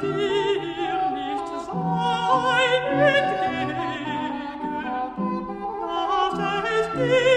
dir nicht sein entgegen,